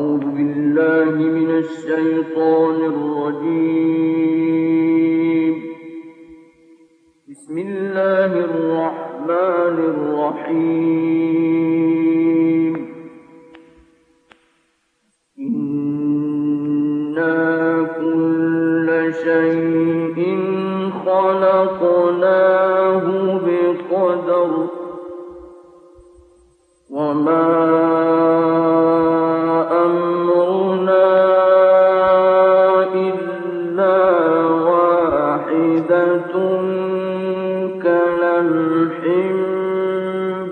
أعوذ بالله من الشيطان الرجيم. بسم الله الرحمن الرحيم. إنا كل شيء خلقناه بقدر وما كلمح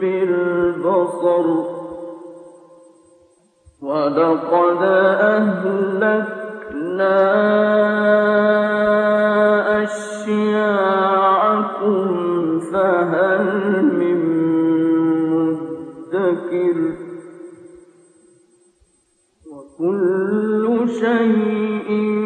بالبصر. ولقد أهلكنا أشياعكم فهل من مدكر؟ وكل شيء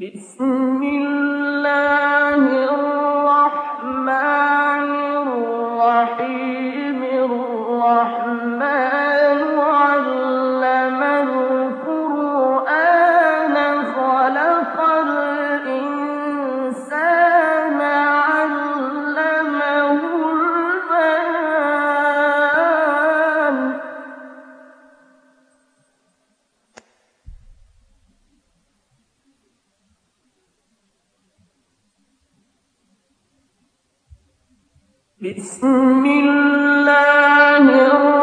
بسم الله. بسم الله الرحمن